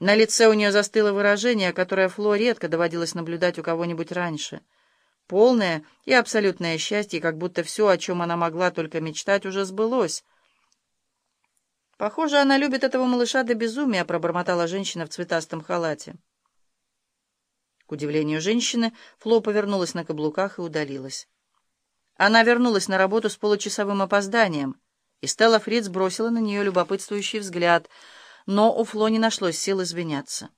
На лице у нее застыло выражение, которое Фло редко доводилось наблюдать у кого-нибудь раньше. Полное и абсолютное счастье, как будто все, о чем она могла только мечтать, уже сбылось. «Похоже, она любит этого малыша до безумия», — пробормотала женщина в цветастом халате. К удивлению женщины, Фло повернулась на каблуках и удалилась. Она вернулась на работу с получасовым опозданием, и Стелла Фриц бросила на нее любопытствующий взгляд — но у Фло не нашлось сил извиняться.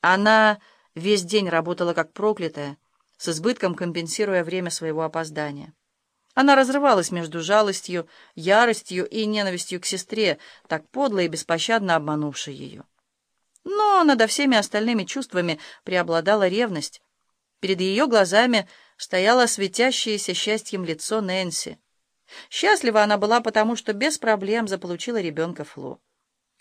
Она весь день работала как проклятая, с избытком компенсируя время своего опоздания. Она разрывалась между жалостью, яростью и ненавистью к сестре, так подло и беспощадно обманувшей ее. Но над всеми остальными чувствами преобладала ревность. Перед ее глазами стояло светящееся счастьем лицо Нэнси. Счастлива она была потому, что без проблем заполучила ребенка Фло.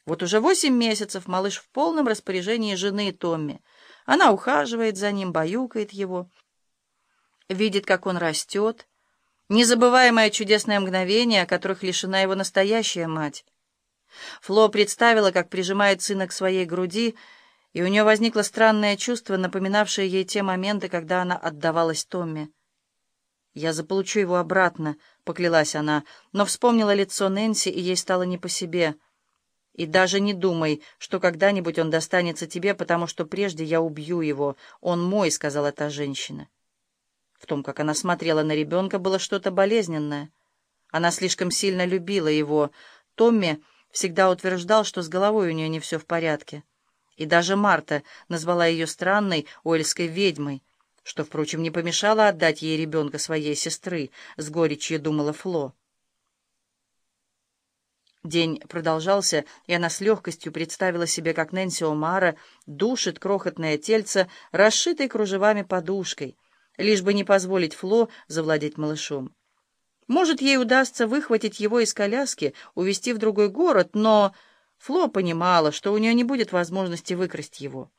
Вот уже восемь месяцев малыш в полном распоряжении жены Томми. Она ухаживает за ним, баюкает его, видит, как он растет. Незабываемое чудесное мгновение, которых лишена его настоящая мать. Фло представила, как прижимает сына к своей груди, и у нее возникло странное чувство, напоминавшее ей те моменты, когда она отдавалась Томми. «Я заполучу его обратно», — поклялась она, но вспомнила лицо Нэнси, и ей стало не по себе — и даже не думай, что когда-нибудь он достанется тебе, потому что прежде я убью его. Он мой, — сказала та женщина. В том, как она смотрела на ребенка, было что-то болезненное. Она слишком сильно любила его. Томми всегда утверждал, что с головой у нее не все в порядке. И даже Марта назвала ее странной уэльской ведьмой, что, впрочем, не помешало отдать ей ребенка своей сестры, — с горечью думала Фло. День продолжался, и она с легкостью представила себе, как Нэнси Омара душит крохотное тельце, расшитой кружевами подушкой, лишь бы не позволить Фло завладеть малышом. Может, ей удастся выхватить его из коляски, увезти в другой город, но Фло понимала, что у нее не будет возможности выкрасть его.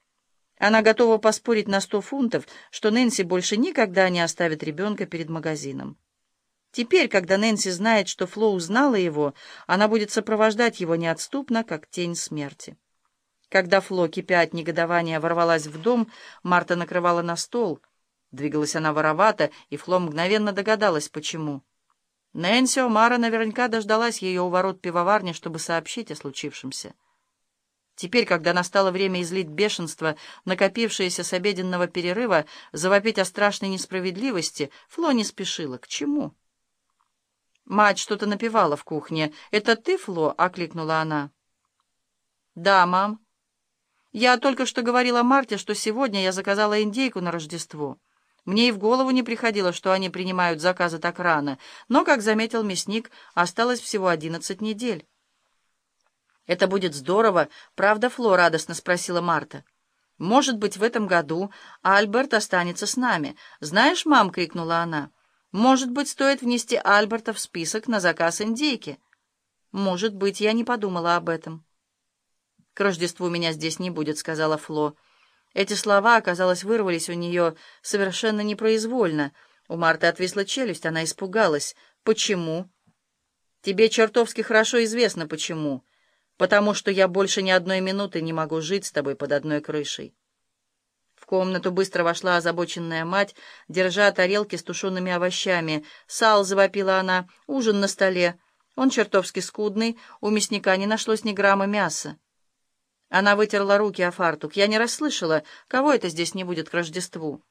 Она готова поспорить на сто фунтов, что Нэнси больше никогда не оставит ребенка перед магазином. Теперь, когда Нэнси знает, что Фло узнала его, она будет сопровождать его неотступно, как тень смерти. Когда Фло, кипя от негодования, ворвалась в дом, Марта накрывала на стол. Двигалась она воровато, и Фло мгновенно догадалась, почему. Нэнси Омара наверняка дождалась ее у ворот пивоварни, чтобы сообщить о случившемся. Теперь, когда настало время излить бешенство, накопившееся с обеденного перерыва, завопить о страшной несправедливости, Фло не спешила. К чему? Мать что-то напевала в кухне. «Это ты, Фло?» — окликнула она. «Да, мам. Я только что говорила Марте, что сегодня я заказала индейку на Рождество. Мне и в голову не приходило, что они принимают заказы так рано, но, как заметил мясник, осталось всего одиннадцать недель». «Это будет здорово, правда, Фло?» — радостно спросила Марта. «Может быть, в этом году Альберт останется с нами. Знаешь, мам?» — крикнула она. Может быть, стоит внести Альберта в список на заказ индейки? Может быть, я не подумала об этом. «К Рождеству меня здесь не будет», — сказала Фло. Эти слова, оказалось, вырвались у нее совершенно непроизвольно. У Марты отвисла челюсть, она испугалась. «Почему?» «Тебе чертовски хорошо известно, почему. Потому что я больше ни одной минуты не могу жить с тобой под одной крышей». В комнату быстро вошла озабоченная мать, держа тарелки с тушеными овощами. «Сал!» — завопила она. «Ужин на столе. Он чертовски скудный, у мясника не нашлось ни грамма мяса». Она вытерла руки о фартук. «Я не расслышала, кого это здесь не будет к Рождеству?»